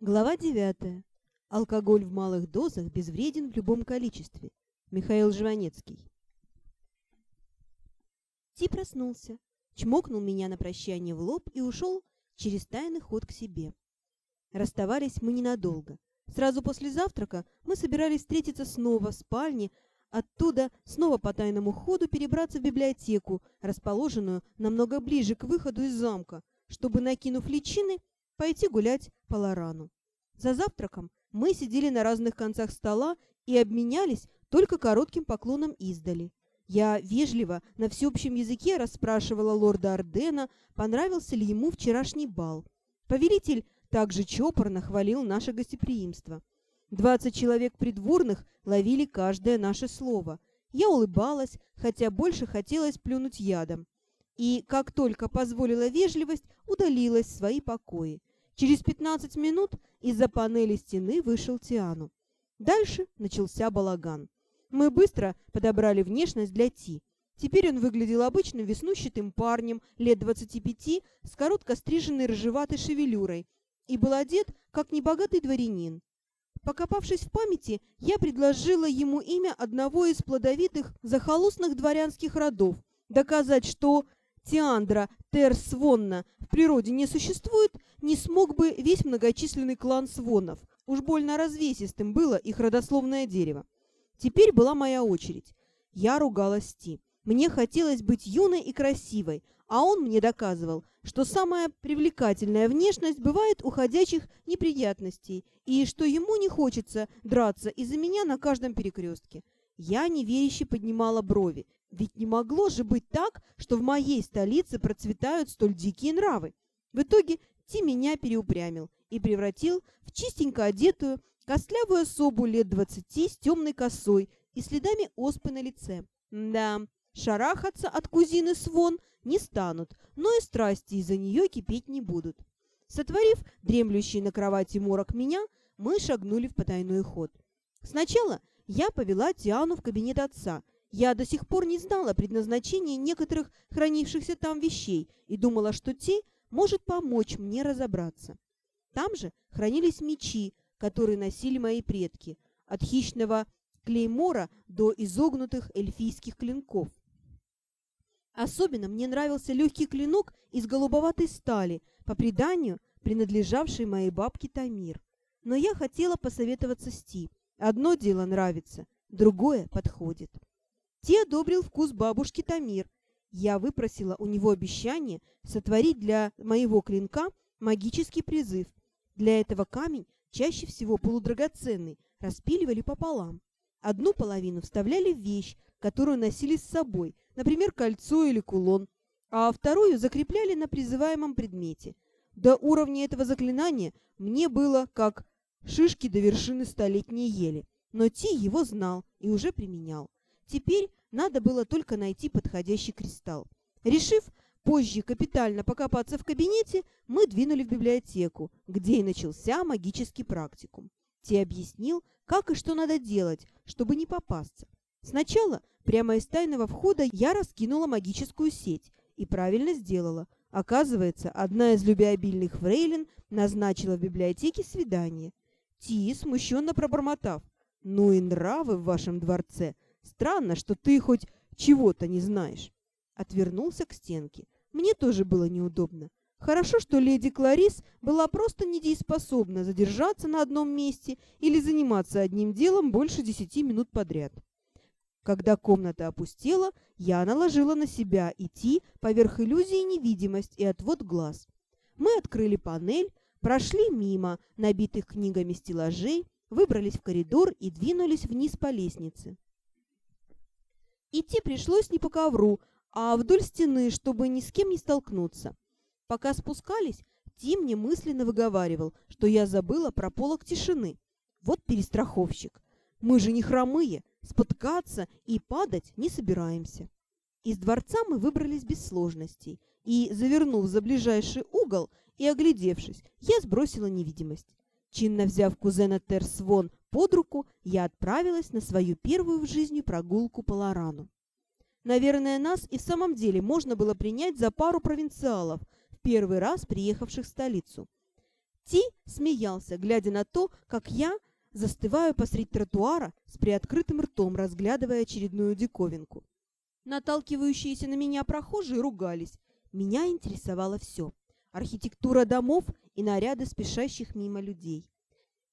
Глава 9. Алкоголь в малых дозах безвреден в любом количестве. Михаил Жванецкий. Ти проснулся, чмокнул меня на прощание в лоб и ушел через тайный ход к себе. Расставались мы ненадолго. Сразу после завтрака мы собирались встретиться снова в спальне, оттуда снова по тайному ходу перебраться в библиотеку, расположенную намного ближе к выходу из замка, чтобы, накинув личины, пойти гулять по Лорану. За завтраком мы сидели на разных концах стола и обменялись только коротким поклоном издали. Я вежливо на всеобщем языке расспрашивала лорда Ардена, понравился ли ему вчерашний бал. Повелитель также чопорно хвалил наше гостеприимство. Двадцать человек придворных ловили каждое наше слово. Я улыбалась, хотя больше хотелось плюнуть ядом. И, как только позволила вежливость, удалилась в свои покои. Через 15 минут из-за панели стены вышел Тиану. Дальше начался балаган. Мы быстро подобрали внешность для Ти. Теперь он выглядел обычным веснущатым парнем лет 25 с коротко стриженной рыжеватой шевелюрой и был одет, как небогатый дворянин. Покопавшись в памяти, я предложила ему имя одного из плодовитых захолустных дворянских родов, доказать, что Тиандра Терсвонна в природе не существует, не смог бы весь многочисленный клан Свонов. Уж больно развесистым было их родословное дерево. Теперь была моя очередь. Я ругалась Ти. Мне хотелось быть юной и красивой, а он мне доказывал, что самая привлекательная внешность бывает у ходячих неприятностей, и что ему не хочется драться из-за меня на каждом перекрестке. Я неверяще поднимала брови. Ведь не могло же быть так, что в моей столице процветают столь дикие нравы. В итоге Ти меня переупрямил и превратил в чистенько одетую, костлявую особу лет двадцати с темной косой и следами оспы на лице. Да, шарахаться от кузины Свон не станут, но и страсти из-за нее кипеть не будут. Сотворив дремлющий на кровати морок меня, мы шагнули в потайной ход. Сначала я повела Тиану в кабинет отца – я до сих пор не знала предназначения некоторых хранившихся там вещей и думала, что те может помочь мне разобраться. Там же хранились мечи, которые носили мои предки, от хищного клеймора до изогнутых эльфийских клинков. Особенно мне нравился легкий клинок из голубоватой стали, по преданию принадлежавший моей бабке Тамир. Но я хотела посоветоваться с Ти. Одно дело нравится, другое подходит. Те одобрил вкус бабушки Тамир. Я выпросила у него обещание сотворить для моего клинка магический призыв. Для этого камень, чаще всего полудрагоценный, распиливали пополам. Одну половину вставляли в вещь, которую носили с собой, например, кольцо или кулон, а вторую закрепляли на призываемом предмете. До уровня этого заклинания мне было как шишки до вершины столетней ели, но Ти его знал и уже применял. Теперь надо было только найти подходящий кристалл. Решив позже капитально покопаться в кабинете, мы двинули в библиотеку, где и начался магический практикум. Ти объяснил, как и что надо делать, чтобы не попасться. Сначала прямо из тайного входа я раскинула магическую сеть и правильно сделала. Оказывается, одна из любвеобильных фрейлин назначила в библиотеке свидание. Ти, смущенно пробормотав, «Ну и нравы в вашем дворце!» Странно, что ты хоть чего-то не знаешь. Отвернулся к стенке. Мне тоже было неудобно. Хорошо, что леди Кларис была просто недееспособна задержаться на одном месте или заниматься одним делом больше десяти минут подряд. Когда комната опустела, я наложила на себя идти поверх иллюзии невидимость и отвод глаз. Мы открыли панель, прошли мимо набитых книгами стеллажей, выбрались в коридор и двинулись вниз по лестнице. Идти пришлось не по ковру, а вдоль стены, чтобы ни с кем не столкнуться. Пока спускались, Тим мне мысленно выговаривал, что я забыла про полок тишины. Вот перестраховщик. Мы же не хромые, споткаться и падать не собираемся. Из дворца мы выбрались без сложностей, и, завернув за ближайший угол и оглядевшись, я сбросила невидимость. Чинно взяв кузена Терсвон под руку, я отправилась на свою первую в жизни прогулку по Лорану. Наверное, нас и в самом деле можно было принять за пару провинциалов, в первый раз приехавших в столицу. Ти смеялся, глядя на то, как я застываю посреди тротуара с приоткрытым ртом, разглядывая очередную диковинку. Наталкивающиеся на меня прохожие ругались. Меня интересовало все. Архитектура домов и наряды спешащих мимо людей.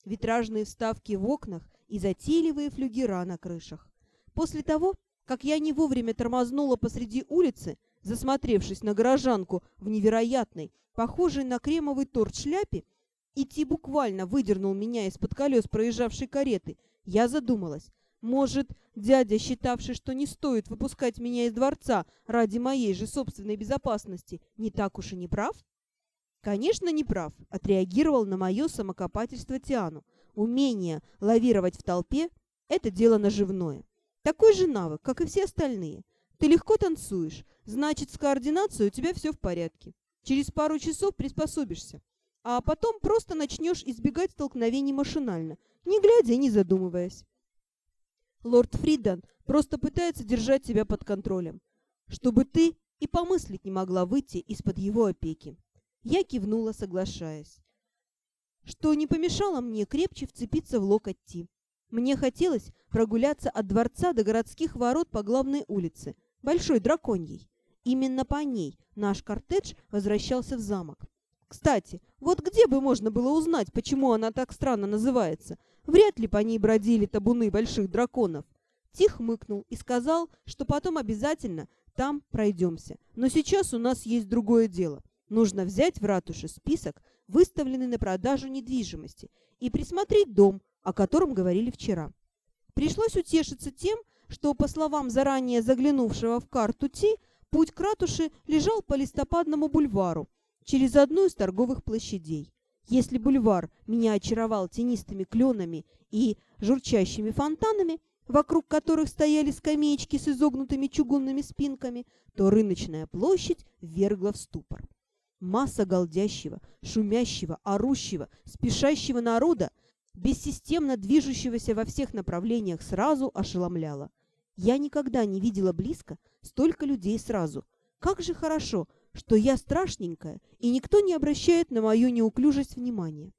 Витражные вставки в окнах и затейливые флюгера на крышах. После того, как я не вовремя тормознула посреди улицы, засмотревшись на горожанку в невероятной, похожей на кремовый торт шляпе, идти буквально выдернул меня из-под колес проезжавшей кареты, я задумалась. Может, дядя, считавший, что не стоит выпускать меня из дворца ради моей же собственной безопасности, не так уж и не прав? Конечно, не прав, отреагировал на мое самокопательство Тиану. Умение лавировать в толпе – это дело наживное. Такой же навык, как и все остальные. Ты легко танцуешь, значит, с координацией у тебя все в порядке. Через пару часов приспособишься. А потом просто начнешь избегать столкновений машинально, не глядя и не задумываясь. Лорд Фридан просто пытается держать тебя под контролем, чтобы ты и помыслить не могла выйти из-под его опеки. Я кивнула, соглашаясь. Что не помешало мне крепче вцепиться в локоть Ти. Мне хотелось прогуляться от дворца до городских ворот по главной улице, Большой Драконьей. Именно по ней наш кортедж возвращался в замок. Кстати, вот где бы можно было узнать, почему она так странно называется? Вряд ли по ней бродили табуны больших драконов. Тих мыкнул и сказал, что потом обязательно там пройдемся. Но сейчас у нас есть другое дело. Нужно взять в ратуше список, выставленный на продажу недвижимости, и присмотреть дом, о котором говорили вчера. Пришлось утешиться тем, что, по словам заранее заглянувшего в карту Ти, путь к ратуше лежал по листопадному бульвару, через одну из торговых площадей. Если бульвар меня очаровал тенистыми кленами и журчащими фонтанами, вокруг которых стояли скамеечки с изогнутыми чугунными спинками, то рыночная площадь вергла в ступор. Масса голдящего, шумящего, орущего, спешащего народа – бессистемно движущегося во всех направлениях сразу ошеломляло. Я никогда не видела близко столько людей сразу. Как же хорошо, что я страшненькая, и никто не обращает на мою неуклюжесть внимания.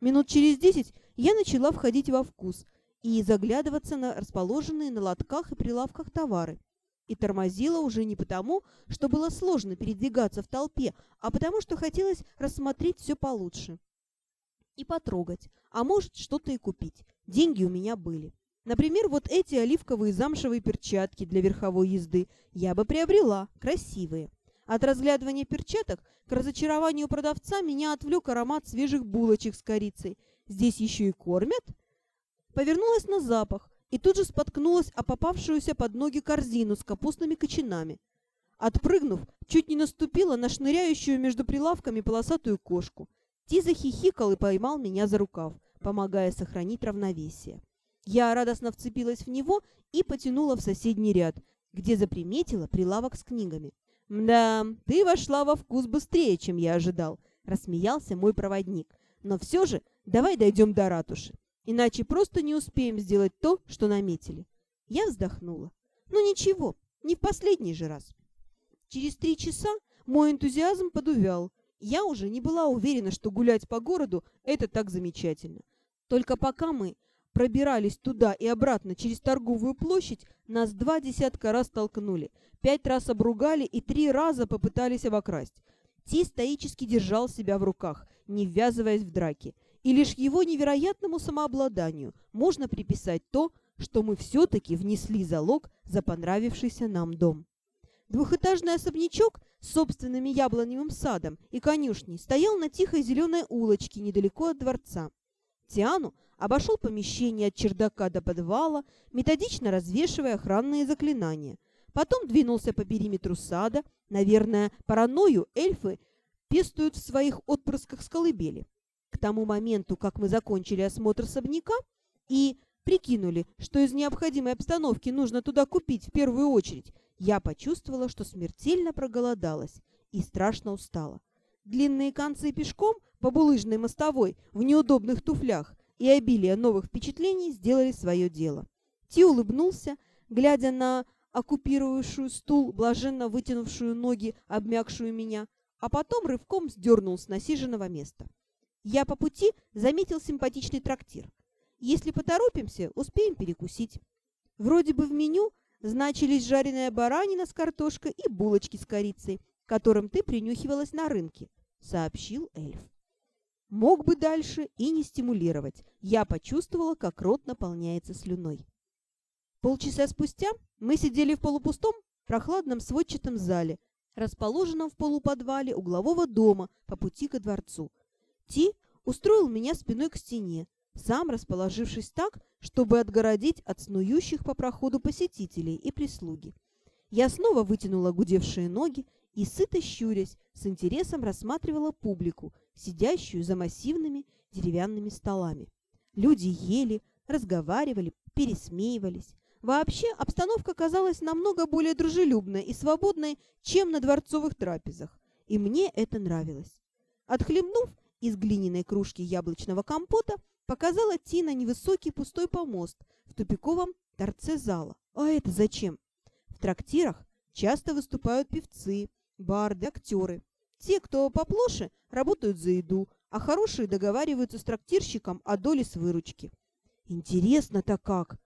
Минут через десять я начала входить во вкус и заглядываться на расположенные на лотках и прилавках товары. И тормозила уже не потому, что было сложно передвигаться в толпе, а потому что хотелось рассмотреть все получше и потрогать, а может что-то и купить. Деньги у меня были. Например, вот эти оливковые замшевые перчатки для верховой езды я бы приобрела, красивые. От разглядывания перчаток к разочарованию продавца меня отвлек аромат свежих булочек с корицей. Здесь еще и кормят? Повернулась на запах и тут же споткнулась о попавшуюся под ноги корзину с капустными кочанами. Отпрыгнув, чуть не наступила на шныряющую между прилавками полосатую кошку. Ти захихикал и поймал меня за рукав, помогая сохранить равновесие. Я радостно вцепилась в него и потянула в соседний ряд, где заприметила прилавок с книгами. «Да, ты вошла во вкус быстрее, чем я ожидал», — рассмеялся мой проводник. «Но все же давай дойдем до ратуши, иначе просто не успеем сделать то, что наметили». Я вздохнула. «Ну ничего, не в последний же раз». Через три часа мой энтузиазм подувял, я уже не была уверена, что гулять по городу – это так замечательно. Только пока мы пробирались туда и обратно через торговую площадь, нас два десятка раз толкнули, пять раз обругали и три раза попытались обокрасть. Ти стоически держал себя в руках, не ввязываясь в драки. И лишь его невероятному самообладанию можно приписать то, что мы все-таки внесли залог за понравившийся нам дом. Двухэтажный особнячок с собственным яблоневым садом и конюшней стоял на тихой зеленой улочке недалеко от дворца. Тиану обошел помещение от чердака до подвала, методично развешивая охранные заклинания. Потом двинулся по периметру сада. Наверное, паранойю эльфы пестуют в своих отпрысках с колыбели. К тому моменту, как мы закончили осмотр особняка и прикинули, что из необходимой обстановки нужно туда купить в первую очередь, я почувствовала, что смертельно проголодалась и страшно устала. Длинные концы пешком по булыжной мостовой в неудобных туфлях и обилие новых впечатлений сделали свое дело. Ти улыбнулся, глядя на оккупировавшую стул, блаженно вытянувшую ноги, обмякшую меня, а потом рывком сдернул с насиженного места. Я по пути заметил симпатичный трактир. Если поторопимся, успеем перекусить. Вроде бы в меню значились жареная баранина с картошкой и булочки с корицей, которым ты принюхивалась на рынке, сообщил эльф. Мог бы дальше и не стимулировать. Я почувствовала, как рот наполняется слюной. Полчаса спустя мы сидели в полупустом, прохладном сводчатом зале, расположенном в полуподвале углового дома по пути ко дворцу. Ти устроил меня спиной к стене, сам расположившись так, чтобы отгородить от снующих по проходу посетителей и прислуги. Я снова вытянула гудевшие ноги и, сыто щурясь, с интересом рассматривала публику, сидящую за массивными деревянными столами. Люди ели, разговаривали, пересмеивались. Вообще обстановка казалась намного более дружелюбной и свободной, чем на дворцовых трапезах, и мне это нравилось. Отхлебнув из глиняной кружки яблочного компота, показала Тина невысокий пустой помост в тупиковом торце зала. А это зачем? В трактирах часто выступают певцы, барды, актеры. Те, кто поплоше, работают за еду, а хорошие договариваются с трактирщиком о доле с выручки. Интересно-то как!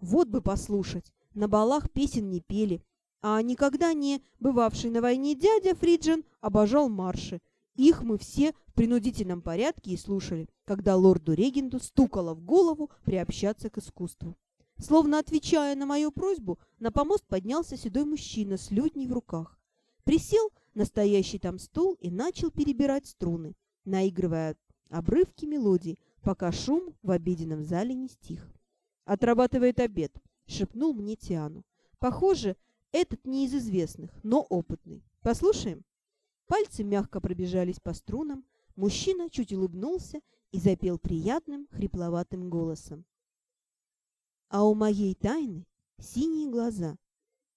Вот бы послушать. На балах песен не пели, а никогда не бывавший на войне дядя Фриджин обожал марши. Их мы все в принудительном порядке и слушали, когда лорду-регенту стукало в голову приобщаться к искусству. Словно отвечая на мою просьбу, на помост поднялся седой мужчина с лютней в руках. Присел на стоящий там стул и начал перебирать струны, наигрывая обрывки мелодий, пока шум в обеденном зале не стих. «Отрабатывает обед», — шепнул мне Тиану. «Похоже, этот не из известных, но опытный. Послушаем?» Пальцы мягко пробежались по струнам, мужчина чуть улыбнулся и запел приятным, хрипловатым голосом. «А у моей тайны синие глаза.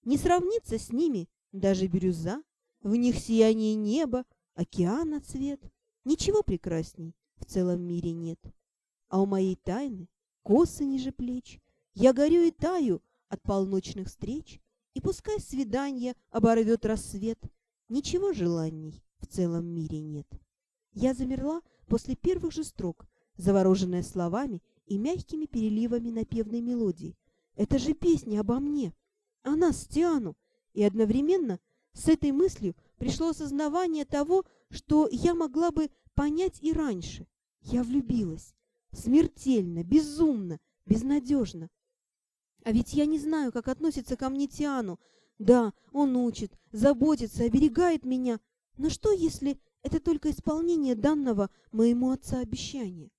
Не сравнится с ними даже бирюза, в них сияние неба, океана цвет. Ничего прекрасней в целом мире нет. А у моей тайны косы ниже плеч. Я горю и таю от полночных встреч, и пускай свидание оборвет рассвет, Ничего желаний в целом мире нет. Я замерла после первых же строк, завороженная словами и мягкими переливами напевной мелодии. Это же песня обо мне, о нас Тиану. И одновременно с этой мыслью пришло осознавание того, что я могла бы понять и раньше. Я влюбилась. Смертельно, безумно, безнадежно. А ведь я не знаю, как относится ко мне Тиану, да, он учит, заботится, оберегает меня. Но что, если это только исполнение данного моему отца обещания?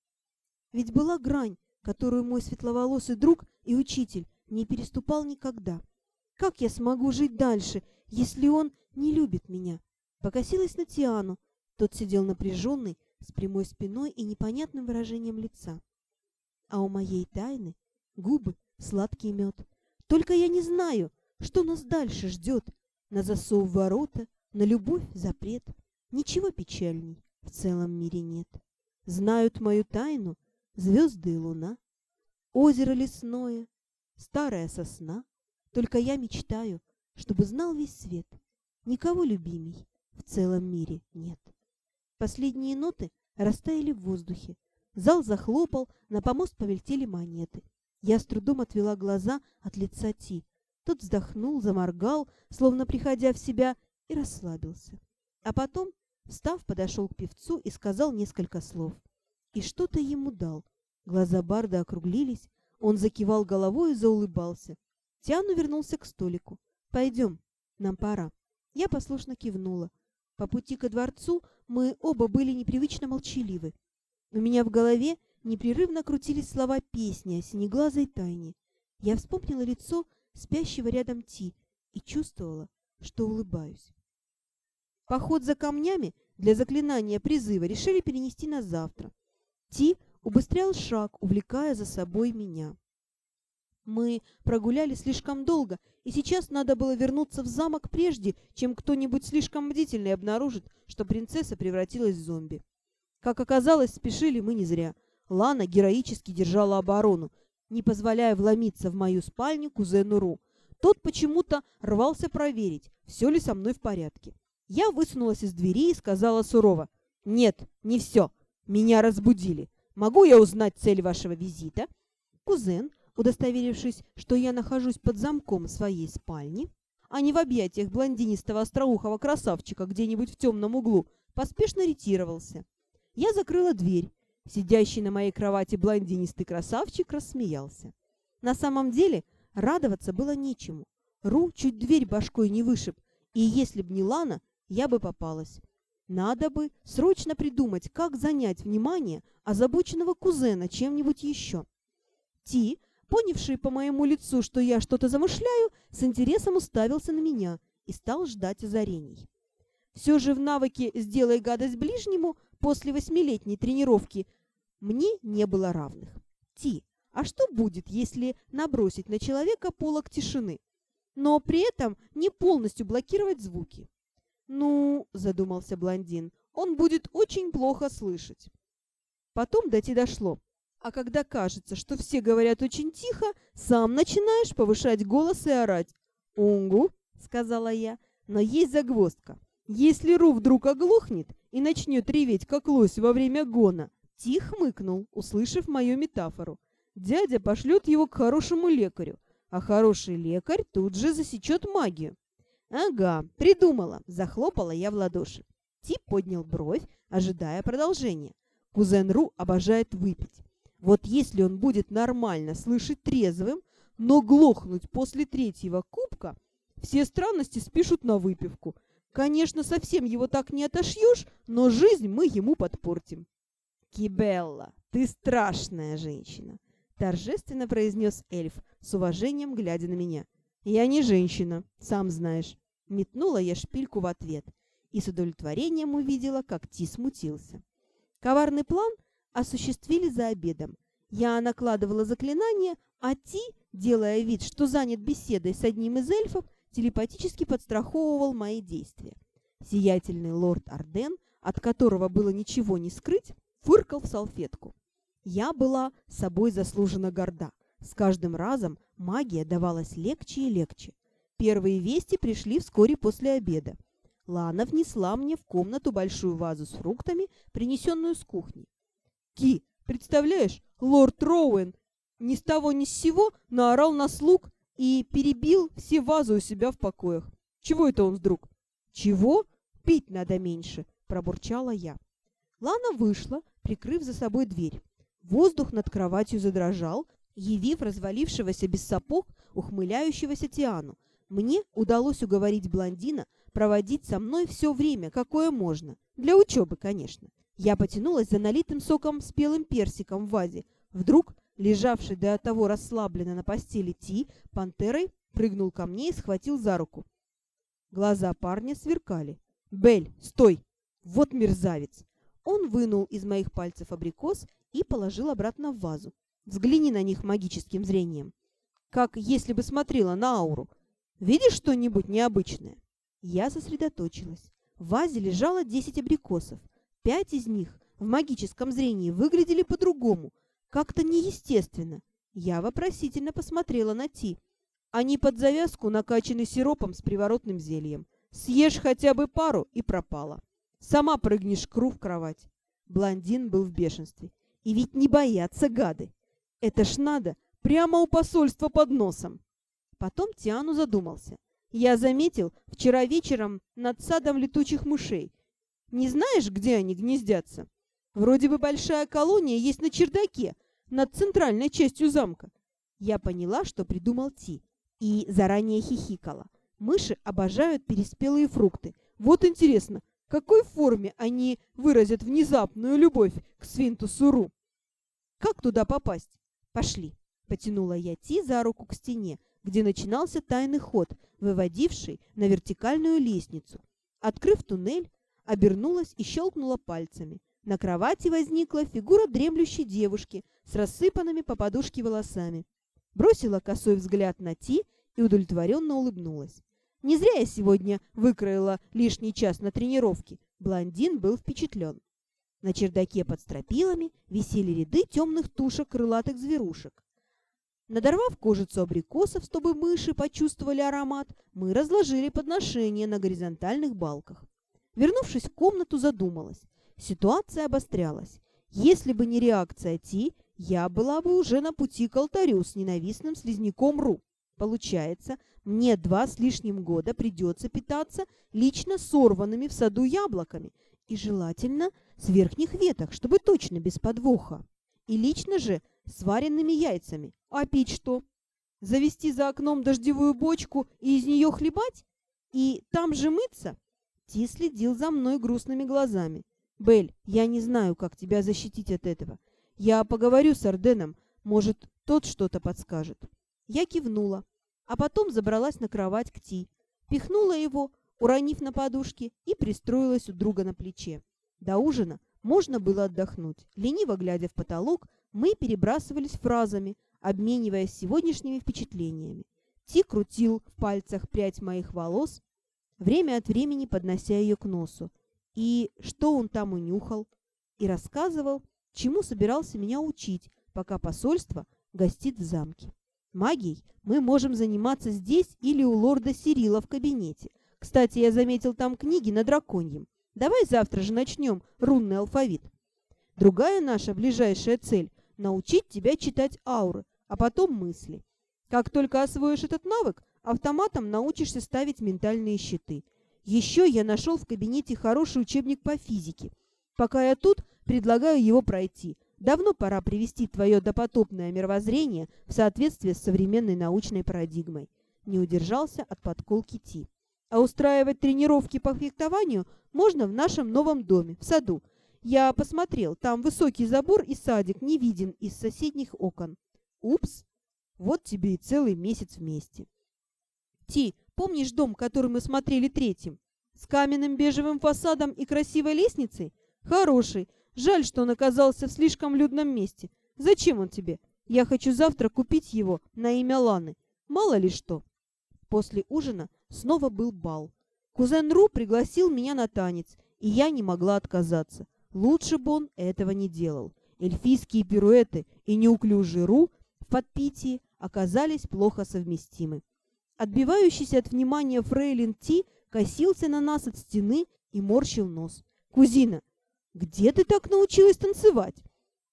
Ведь была грань, которую мой светловолосый друг и учитель не переступал никогда. Как я смогу жить дальше, если он не любит меня? Покосилась на Тиану. Тот сидел напряженный, с прямой спиной и непонятным выражением лица. А у моей тайны губы сладкий мед. Только я не знаю, что нас дальше ждет? На засов ворота, на любовь запрет. Ничего печальней в целом мире нет. Знают мою тайну звезды и луна. Озеро лесное, старая сосна. Только я мечтаю, чтобы знал весь свет. Никого любимей в целом мире нет. Последние ноты растаяли в воздухе. Зал захлопал, на помост повертели монеты. Я с трудом отвела глаза от лица Ти. Тот вздохнул, заморгал, словно приходя в себя, и расслабился. А потом, встав, подошел к певцу и сказал несколько слов. И что-то ему дал. Глаза Барда округлились, он закивал головой и заулыбался. Тиану вернулся к столику. «Пойдем, нам пора». Я послушно кивнула. По пути ко дворцу мы оба были непривычно молчаливы. У меня в голове непрерывно крутились слова песни о синеглазой тайне. Я вспомнила лицо спящего рядом Ти, и чувствовала, что улыбаюсь. Поход за камнями для заклинания призыва решили перенести на завтра. Ти убыстрял шаг, увлекая за собой меня. Мы прогуляли слишком долго, и сейчас надо было вернуться в замок прежде, чем кто-нибудь слишком бдительный обнаружит, что принцесса превратилась в зомби. Как оказалось, спешили мы не зря. Лана героически держала оборону, не позволяя вломиться в мою спальню кузену Ру. Тот почему-то рвался проверить, все ли со мной в порядке. Я высунулась из двери и сказала сурово, «Нет, не все. Меня разбудили. Могу я узнать цель вашего визита?» Кузен, удостоверившись, что я нахожусь под замком своей спальни, а не в объятиях блондинистого остроухого красавчика где-нибудь в темном углу, поспешно ретировался. Я закрыла дверь. Сидящий на моей кровати блондинистый красавчик рассмеялся. На самом деле радоваться было нечему. Ру чуть дверь башкой не вышиб, и если б не Лана, я бы попалась. Надо бы срочно придумать, как занять внимание озабоченного кузена чем-нибудь еще. Ти, понявший по моему лицу, что я что-то замышляю, с интересом уставился на меня и стал ждать озарений. Все же в навыке «сделай гадость ближнему» после восьмилетней тренировки мне не было равных. Ти, а что будет, если набросить на человека полок тишины, но при этом не полностью блокировать звуки? «Ну, — задумался блондин, — он будет очень плохо слышать». Потом до Ти дошло. А когда кажется, что все говорят очень тихо, сам начинаешь повышать голос и орать. «Унгу», — сказала я, — «но есть загвоздка. Если Ру вдруг оглохнет и начнет реветь, как лось во время гона, Тих хмыкнул, услышав мою метафору. Дядя пошлет его к хорошему лекарю, а хороший лекарь тут же засечет магию. «Ага, придумала!» – захлопала я в ладоши. Тип поднял бровь, ожидая продолжения. Кузен Ру обожает выпить. Вот если он будет нормально слышать трезвым, но глохнуть после третьего кубка, все странности спишут на выпивку. Конечно, совсем его так не отошьешь, но жизнь мы ему подпортим. «Кибелла, ты страшная женщина!» – торжественно произнес эльф, с уважением глядя на меня. «Я не женщина, сам знаешь. Метнула я шпильку в ответ и с удовлетворением увидела, как Ти смутился. Коварный план осуществили за обедом. Я накладывала заклинание, а Ти, делая вид, что занят беседой с одним из эльфов, телепатически подстраховывал мои действия. Сиятельный лорд Арден, от которого было ничего не скрыть, фыркал в салфетку. Я была собой заслуженно горда. С каждым разом магия давалась легче и легче. Первые вести пришли вскоре после обеда. Лана внесла мне в комнату большую вазу с фруктами, принесенную с кухни. «Ки, представляешь, лорд Роуэн ни с того ни с сего наорал на слуг и перебил все вазы у себя в покоях. Чего это он вдруг?» «Чего? Пить надо меньше», – пробурчала я. Лана вышла, прикрыв за собой дверь. Воздух над кроватью задрожал, явив развалившегося без сапог ухмыляющегося Тиану, мне удалось уговорить блондина проводить со мной все время, какое можно. Для учебы, конечно. Я потянулась за налитым соком спелым персиком в вазе. Вдруг, лежавший до того расслабленно на постели Ти, пантерой прыгнул ко мне и схватил за руку. Глаза парня сверкали. «Бель, стой! Вот мерзавец!» Он вынул из моих пальцев абрикос и положил обратно в вазу. «Взгляни на них магическим зрением. Как если бы смотрела на ауру. Видишь что-нибудь необычное?» Я сосредоточилась. В вазе лежало десять абрикосов. Пять из них в магическом зрении выглядели по-другому, как-то неестественно. Я вопросительно посмотрела на Ти. Они под завязку накачаны сиропом с приворотным зельем. Съешь хотя бы пару и пропала. Сама прыгнешь к Ру в кровать. Блондин был в бешенстве. И ведь не боятся гады. Это ж надо, прямо у посольства под носом. Потом Тиану задумался. «Я заметил вчера вечером над садом летучих мышей. Не знаешь, где они гнездятся? Вроде бы большая колония есть на чердаке, над центральной частью замка». Я поняла, что придумал Ти, и заранее хихикала. Мыши обожают переспелые фрукты. Вот интересно, в какой форме они выразят внезапную любовь к свинту Суру? Как туда попасть? Пошли. Потянула я Ти за руку к стене, где начинался тайный ход, выводивший на вертикальную лестницу. Открыв туннель, обернулась и щелкнула пальцами. На кровати возникла фигура дремлющей девушки с рассыпанными по подушке волосами. Бросила косой взгляд на Ти и удовлетворенно улыбнулась. Не зря я сегодня выкроила лишний час на тренировке. Блондин был впечатлен. На чердаке под стропилами висели ряды темных тушек крылатых зверушек. Надорвав кожицу абрикосов, чтобы мыши почувствовали аромат, мы разложили подношение на горизонтальных балках. Вернувшись в комнату, задумалась. Ситуация обострялась. Если бы не реакция Ти, я была бы уже на пути к алтарю с ненавистным слизняком Ру. Получается, мне два с лишним года придется питаться лично сорванными в саду яблоками и желательно с верхних веток, чтобы точно без подвоха. И лично же сваренными яйцами. А пить что? Завести за окном дождевую бочку и из нее хлебать? И там же мыться? Ти следил за мной грустными глазами. «Белль, я не знаю, как тебя защитить от этого. Я поговорю с Арденом, может, тот что-то подскажет». Я кивнула, а потом забралась на кровать к Ти, пихнула его, уронив на подушке, и пристроилась у друга на плече. До ужина можно было отдохнуть. Лениво глядя в потолок, мы перебрасывались фразами, обмениваясь сегодняшними впечатлениями. Ти крутил в пальцах прядь моих волос, время от времени поднося ее к носу. И что он там унюхал? И рассказывал, чему собирался меня учить, пока посольство гостит в замке. Магией мы можем заниматься здесь или у лорда Сирила в кабинете. Кстати, я заметил там книги на драконьем. Давай завтра же начнем рунный алфавит. Другая наша ближайшая цель – научить тебя читать ауры, а потом мысли. Как только освоишь этот навык, автоматом научишься ставить ментальные щиты. Еще я нашел в кабинете хороший учебник по физике. Пока я тут, предлагаю его пройти. Давно пора привести твое допотопное мировоззрение в соответствие с современной научной парадигмой. Не удержался от подколки Ти. А устраивать тренировки по фехтованию можно в нашем новом доме, в саду. Я посмотрел, там высокий забор и садик не виден из соседних окон. Упс, вот тебе и целый месяц вместе. Ти, помнишь дом, который мы смотрели третьим? С каменным бежевым фасадом и красивой лестницей? Хороший, Жаль, что он оказался в слишком людном месте. Зачем он тебе? Я хочу завтра купить его на имя Ланы. Мало ли что. После ужина снова был бал. Кузен Ру пригласил меня на танец, и я не могла отказаться. Лучше бы он этого не делал. Эльфийские пируэты и неуклюжий Ру в подпитии оказались плохо совместимы. Отбивающийся от внимания фрейлин Ти косился на нас от стены и морщил нос. «Кузина, «Где ты так научилась танцевать?»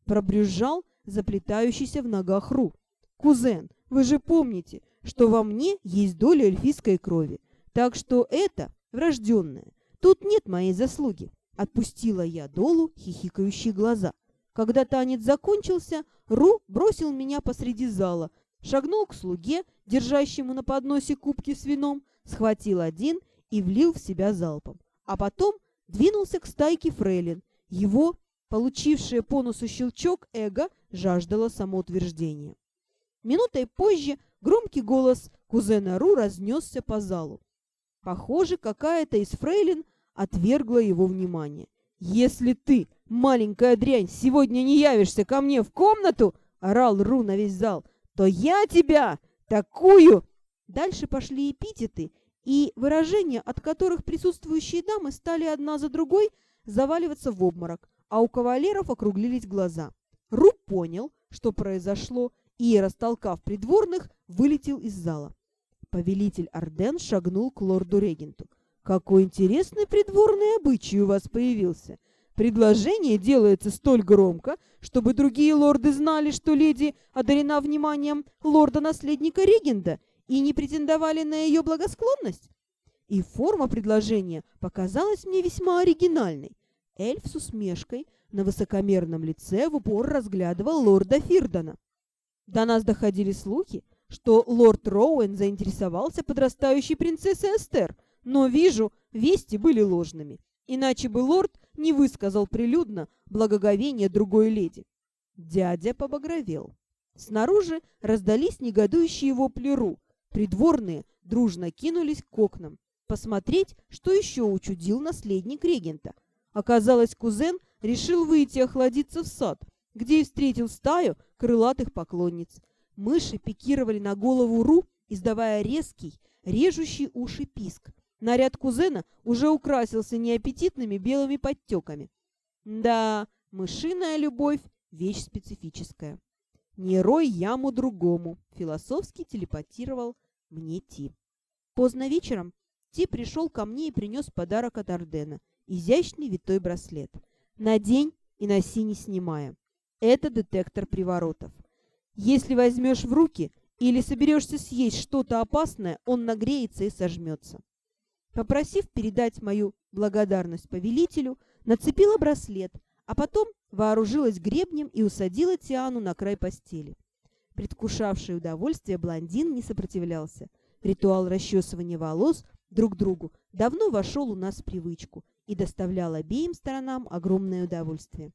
Пробрюзжал заплетающийся в ногах Ру. «Кузен, вы же помните, что во мне есть доля эльфийской крови, так что это врожденное. Тут нет моей заслуги». Отпустила я долу хихикающие глаза. Когда танец закончился, Ру бросил меня посреди зала, шагнул к слуге, держащему на подносе кубки с вином, схватил один и влил в себя залпом. А потом двинулся к стайке фрейлин, его, получившее по носу щелчок, эго жаждало самоутверждения. Минутой позже громкий голос кузена Ру разнесся по залу. Похоже, какая-то из фрейлин отвергла его внимание. «Если ты, маленькая дрянь, сегодня не явишься ко мне в комнату!» — орал Ру на весь зал. «То я тебя, такую!» Дальше пошли эпитеты и выражения, от которых присутствующие дамы стали одна за другой заваливаться в обморок, а у кавалеров округлились глаза. Ру понял, что произошло, и, растолкав придворных, вылетел из зала. Повелитель Арден шагнул к лорду-регенту. «Какой интересный придворный обычай у вас появился! Предложение делается столь громко, чтобы другие лорды знали, что леди одарена вниманием лорда-наследника регента и не претендовали на ее благосклонность?» И форма предложения показалась мне весьма оригинальной. Эльф с усмешкой на высокомерном лице в упор разглядывал лорда Фирдона. До нас доходили слухи, что лорд Роуэн заинтересовался подрастающей принцессой Эстер, но, вижу, вести были ложными. Иначе бы лорд не высказал прилюдно благоговение другой леди. Дядя побагровел. Снаружи раздались негодующие вопли Ру. Придворные дружно кинулись к окнам посмотреть, что еще учудил наследник регента. Оказалось, кузен решил выйти охладиться в сад, где и встретил стаю крылатых поклонниц. Мыши пикировали на голову Ру, издавая резкий, режущий уши писк. Наряд кузена уже украсился неаппетитными белыми подтеками. Да, мышиная любовь – вещь специфическая. «Не рой яму другому», – философски телепатировал мне Ти. Поздно вечером Ти пришел ко мне и принес подарок от Ардена – изящный витой браслет. «Надень, и носи не снимая. Это детектор приворотов. Если возьмешь в руки или соберешься съесть что-то опасное, он нагреется и сожмется. Попросив передать мою благодарность повелителю, нацепила браслет, а потом вооружилась гребнем и усадила Тиану на край постели. Предвкушавший удовольствие блондин не сопротивлялся. Ритуал расчесывания волос друг другу давно вошел у нас в привычку и доставлял обеим сторонам огромное удовольствие.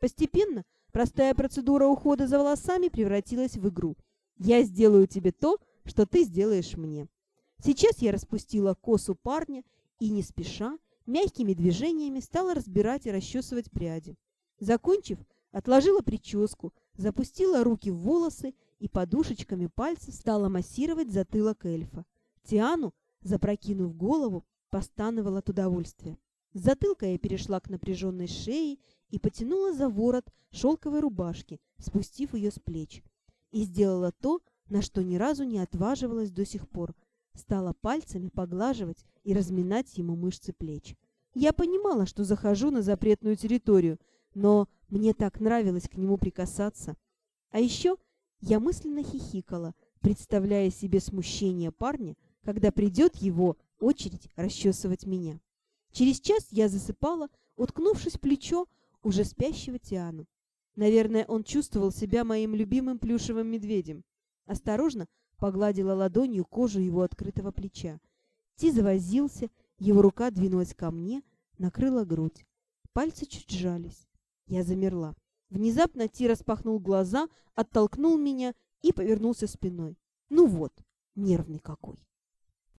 Постепенно простая процедура ухода за волосами превратилась в игру. Я сделаю тебе то, что ты сделаешь мне. Сейчас я распустила косу парня и, не спеша, мягкими движениями стала разбирать и расчесывать пряди. Закончив, отложила прическу, запустила руки в волосы и подушечками пальцев стала массировать затылок эльфа. Тиану, запрокинув голову, постановала от удовольствия. С затылка я перешла к напряженной шее и потянула за ворот шелковой рубашки, спустив ее с плеч. И сделала то, на что ни разу не отваживалась до сих пор. Стала пальцами поглаживать и разминать ему мышцы плеч. Я понимала, что захожу на запретную территорию, но мне так нравилось к нему прикасаться. А еще я мысленно хихикала, представляя себе смущение парня, когда придет его очередь расчесывать меня. Через час я засыпала, уткнувшись в плечо уже спящего Тиану. Наверное, он чувствовал себя моим любимым плюшевым медведем. Осторожно погладила ладонью кожу его открытого плеча. Ти завозился, его рука двинулась ко мне, накрыла грудь. Пальцы чуть сжались. Я замерла. Внезапно Ти распахнул глаза, оттолкнул меня и повернулся спиной. Ну вот, нервный какой.